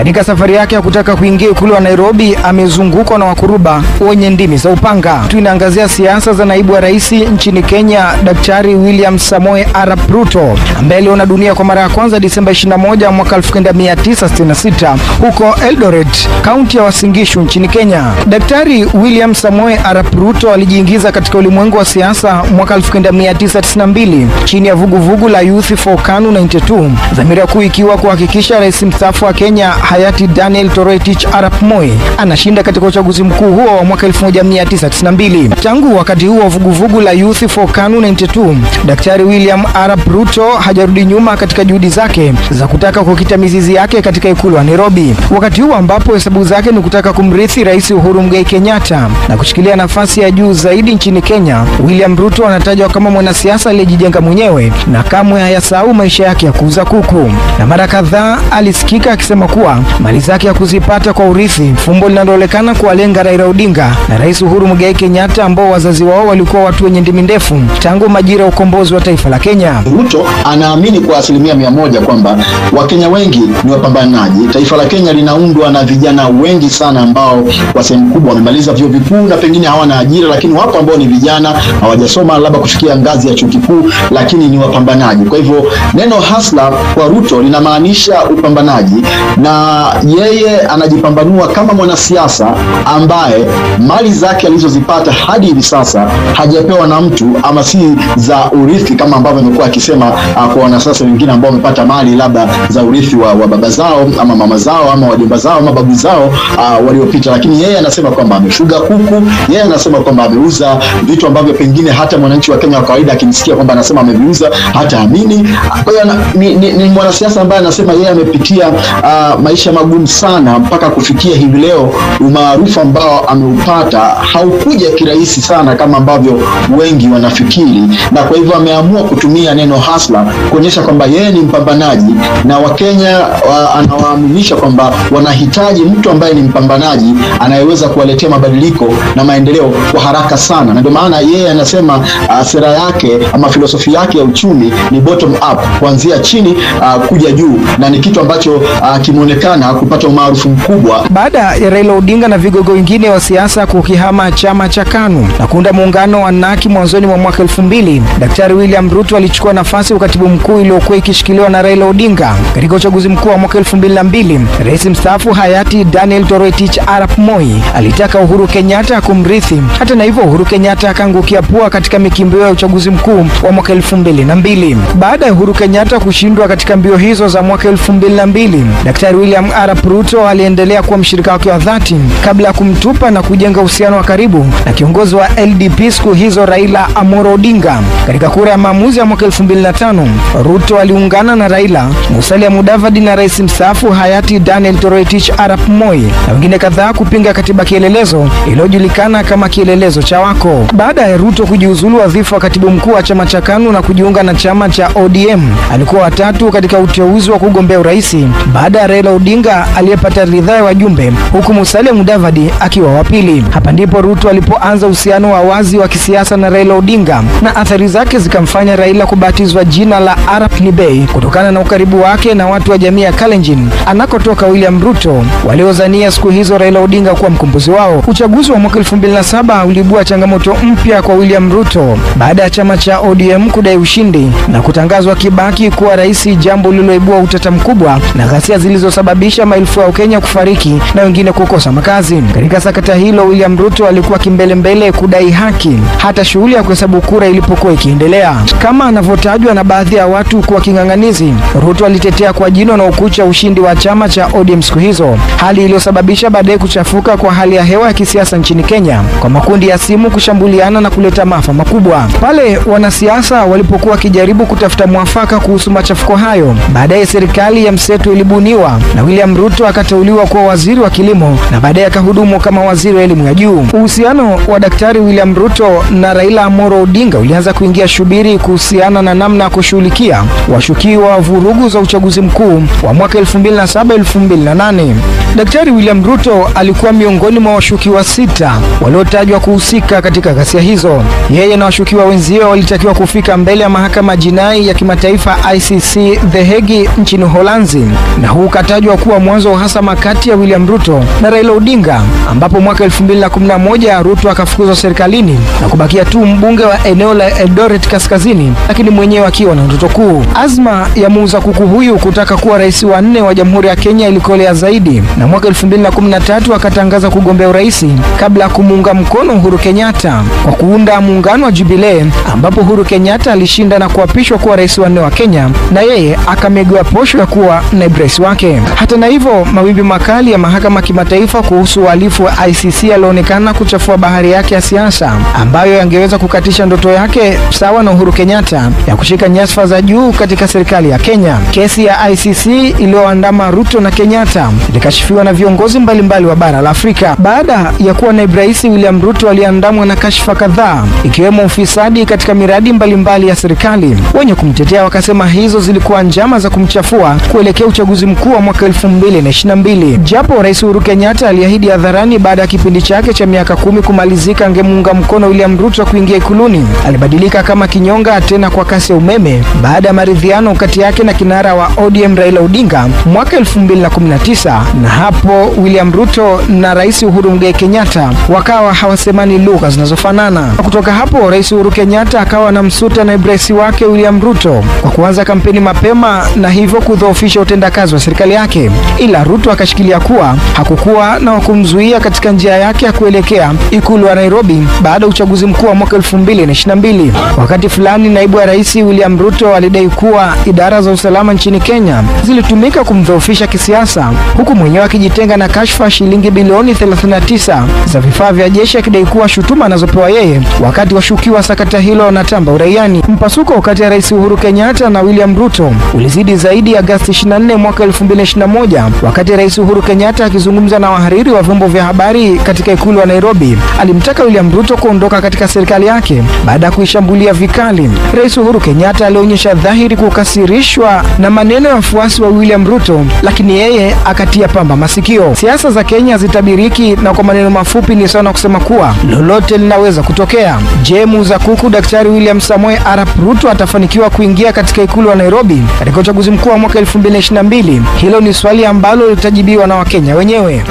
Katika safari yake ya kutaka kuingia ikulu ya Nairobi, amezungukwa na wakuruba wenye ndimi za upanga. Tunaangazia siasa za naibu wa rais nchini Kenya, Daktari William Samoe Arap Ruto ambaye aliona dunia kwa mara ya kwanza Disemba 21 mwaka 1966 huko Eldoret, kaunti ya wasingishu nchini Kenya. Daktari William Samoe Arap Ruto alijiingiza katika ulimwengu wa siasa mwaka 1992 chini ya vuguvugu vugu la Youth for KANU 92, dhamira kuu ikiwa kuhakikisha rais mstaafu wa Kenya hayati Daniel Toroitich Arap Moi anashinda katika uchaguzi mkuu huo wa mwaka 1992. Tangu wakati huo vuguvugu la Youth for KANU 92, Daktari William Arap Ruto hajarudi nyuma katika juhudi zake za kutaka kukita mizizi yake katika ikulu ya Nairobi, wakati huo ambapo hesabu zake ni kutaka kumrithi Rais Uhuru Muigai Kenyatta na kushikilia nafasi ya juu zaidi nchini Kenya. William Ruto anatajwa kama mwanasiasa aliyejijenga mwenyewe na kamwe hayasahau maisha yake ya kuuza kuku, na mara kadhaa alisikika akisema kuwa mali zake ya kuzipata kwa urithi, fumbo linaloonekana kuwalenga Raila Odinga na Rais Uhuru Muigai Kenyatta ambao wazazi wao walikuwa watu wenye ndimi ndefu tangu majira ya ukombozi wa taifa la Kenya. Ruto anaamini kwa asilimia mia moja kwamba Wakenya wengi ni wapambanaji. Taifa la Kenya linaundwa na vijana wengi sana ambao kwa sehemu kubwa wamemaliza vyuo vikuu na pengine hawana ajira, lakini wapo ambao ni vijana hawajasoma labda kufikia ngazi ya chuo kikuu, lakini ni wapambanaji. Kwa hivyo neno hasla kwa Ruto linamaanisha upambanaji, na yeye anajipambanua kama mwanasiasa ambaye mali zake alizozipata hadi hivi sasa hajapewa na mtu ama si za urithi kama ambavyo amekuwa akisema uh, kwa wanasiasa wengine ambao wamepata mali labda za urithi wa, wa baba zao ama mama zao ama wajomba zao ama babu zao uh, waliopita, lakini yeye anasema kwamba amefuga kuku. Yeye anasema kwamba ameuza vitu ambavyo pengine hata mwananchi wa Kenya wa kawaida akimsikia kwamba anasema ameviuza hata amini. Kwa hiyo ni, ni, ni mwanasiasa ambaye anasema yeye amepitia uh, maisha magumu sana mpaka kufikia hivi leo. Umaarufu ambao ameupata haukuja kirahisi sana kama ambavyo wengi wanafikiri, na kwa hivyo ameamua kutumia neno hasla kuonyesha kwamba yeye ni mpambanaji na Wakenya wa, anawaaminisha kwamba wanahitaji mtu ambaye ni mpambanaji anayeweza kuwaletea mabadiliko na maendeleo kwa haraka sana, na ndio maana yeye anasema uh, sera yake ama filosofi yake ya uchumi ni bottom up, kuanzia chini uh, kuja juu, na ni kitu ambacho uh, kimeonekana kupata umaarufu mkubwa baada ya Raila Odinga na vigogo wengine wa siasa kukihama chama cha KANU na kuunda muungano wa NAKI mwanzoni mwa mwaka elfu mbili. Daktari William Ruto alichukua nafasi ya ukatibu mkuu iliyokuwa ikishikiliwa na Raila Odinga katika uchaguzi mkuu wa mwaka elfu mbili na mbili. Rais mstaafu hayati Daniel Toroitich Arap Moi alitaka Uhuru Kenyatta kumrithi. Hata na hivyo, Uhuru Kenyatta akaangukia pua katika mikimbio ya uchaguzi mkuu wa mwaka elfu mbili na mbili. Baada ya Uhuru Kenyatta kushindwa katika mbio hizo za mwaka elfu mbili na mbili, Daktari William Arap Ruto aliendelea kuwa mshirika wake wa dhati kabla ya kumtupa na kujenga uhusiano wa karibu na kiongozi wa LDP siku hizo Raila amoro Odinga. Katika kura ya maamuzi ya mwaka 2005, Ruto aliungana na Raila, Musalia Mudavadi na rais mstaafu hayati Daniel Toroitich Arap Moi na wengine kadhaa kupinga katiba kielelezo iliyojulikana kama kielelezo cha Wako. Baada ya Ruto kujiuzulu wadhifa wa katibu mkuu wa chama cha KANU na kujiunga na chama cha ODM, alikuwa watatu katika uteuzi wa kugombea urais baada ya Raila Odinga aliyepata ridhaa ya wajumbe, huku Musalia Mudavadi akiwa wa pili. Hapa ndipo Ruto alipoanza uhusiano wa wazi wa kisiasa na Raila Odinga na athari zake zikamfanya Raila kubatizwa jina la Arap Nibei kutokana na ukaribu wake na watu wa jamii ya Kalenjin anakotoka William Ruto, waliozania siku hizo Raila Odinga kuwa mkombozi wao. Uchaguzi wa mwaka 2007 uliibua changamoto mpya kwa William Ruto baada ya chama cha ODM kudai ushindi na kutangazwa Kibaki kuwa rais, jambo lililoibua utata mkubwa na ghasia zilizosababisha maelfu ya Wakenya kufariki na wengine kukosa makazi. Katika sakata hilo, William Ruto alikuwa kimbelembele kudai haki hata shughuli ya kuhesabu kura ilipokuwa ikiendelea. Kama anavyotajwa na baadhi ya watu kuwa king'ang'anizi, Ruto alitetea kwa jino na ukucha ushindi wa chama cha ODM siku hizo, hali iliyosababisha baadaye kuchafuka kwa hali ya hewa ya kisiasa nchini Kenya, kwa makundi ya simu kushambuliana na kuleta maafa makubwa. Pale wanasiasa walipokuwa wakijaribu kutafuta mwafaka kuhusu machafuko hayo, baadaye serikali ya mseto ilibuniwa na William Ruto akateuliwa kuwa waziri wa kilimo na baadaye akahudumu kama waziri wa elimu ya juu. Uhusiano wa Daktari William Ruto na Raila Amolo Odinga ulianza kuingia shubiri kuhusiana na namna ya kushughulikia washukiwa wa vurugu za uchaguzi mkuu wa mwaka 2007 2008. Daktari William Ruto alikuwa miongoni mwa washukiwa sita waliotajwa kuhusika katika ghasia hizo. Yeye na washukiwa wenzio walitakiwa kufika mbele ya mahakama jinai ya kimataifa ICC The Hague nchini holanzi na huu ukatajwa kuwa mwanzo wa uhasama kati ya William Ruto na Raila Odinga, ambapo mwaka 2011 Ruto akafukuzwa serikalini na kubakia tu mbunge wa eneo la Eldoret Kaskazini, lakini mwenyewe akiwa na ndoto kuu. Azma ya muuza kuku huyu kutaka kuwa rais wa nne wa Jamhuri ya Kenya ilikolea zaidi, na mwaka 2013 akatangaza kugombea urais kabla ya kumuunga mkono Uhuru Kenyatta kwa kuunda muungano wa Jubilee, ambapo Uhuru Kenyatta alishinda na kuapishwa kuwa rais wa nne wa Kenya, na yeye akamegewa posho ya kuwa naibu rais wake. Hata na hivyo, mawimbi makali ya mahakama kimataifa kuhusu uhalifu wa ICC yalionekana kuchafua bahari yake ya siasa, ambayo yangeweza kukatisha ndoto yake sawa na Uhuru Kenyatta ya kushika nyasfa za juu katika serikali ya Kenya. Kesi ya ICC iliyoandama Ruto na Kenyatta ilikashifiwa na viongozi mbalimbali mbali wa bara la Afrika. Baada ya kuwa naibu rais, William Ruto aliandamwa na kashfa kadhaa, ikiwemo ufisadi katika miradi mbalimbali mbali ya serikali. Wenye kumtetea wakasema hizo zilikuwa njama za kumchafua kuelekea uchaguzi mkuu wa mwaka 2022. Japo Rais Uhuru Kenyatta aliahidi hadharani baada ya kipindi chake cha miaka kumi kumalizika angemuunga mkono William Ruto kuingia ikuluni, alibadilika kama kinyonga tena kwa kasi ya umeme baada ya maridhiano kati yake na kinara wa ODM Raila Odinga mwaka 2019, na hapo William Ruto na Rais Uhuru Muigai Kenyatta wakawa hawasemani lugha zinazofanana. Kutoka hapo Rais Uhuru Kenyatta akawa na msuta naibu rais wake William Ruto kwa kuanza kampeni mapema na hivyo kudhoofisha utendakazi wa serikali yake, ila Ruto akashikilia kuwa hakukuwa na wakumzuia katika njia yake ya kuelekea ikulu ya Nairobi baada ya uchaguzi mkuu wa mwaka 2022. Wakati fulani naibu wa rais William Ruto alidai kuwa idara za usalama nchini Kenya zilitumika kumdhoofisha kisiasa, huku mwenyewe akijitenga na kashfa shilingi bilioni 39 za vifaa vya jeshi, akidai kuwa shutuma anazopewa yeye wakati washukiwa sakata hilo wanatamba uraiani. Mpasuko kati ya rais Uhuru Kenyatta na William Ruto ulizidi zaidi Agosti 24 mwaka 2021, wakati rais Uhuru Kenyatta akizungumza na wahariri wa vyombo vya habari katika ikulu ya Nairobi, alimtaka William Ruto kuondoka katika serikali yake baada ya kuishambulia vikali. Rais Uhuru Kenyatta alionyesha dhahiri kukasirishwa na maneno ya wafuasi wa William Ruto, lakini yeye akatia pamba masikio. Siasa za Kenya zitabiriki, na kwa maneno mafupi ni sawa kusema kuwa lolote linaweza kutokea. Je, kuku Daktari William Samoei Arap Ruto atafanikiwa kuingia katika ikulu ya Nairobi katika uchaguzi mkuu wa mwaka 2022? Hilo ni swali ambalo litajibiwa na Wakenya wenyewe.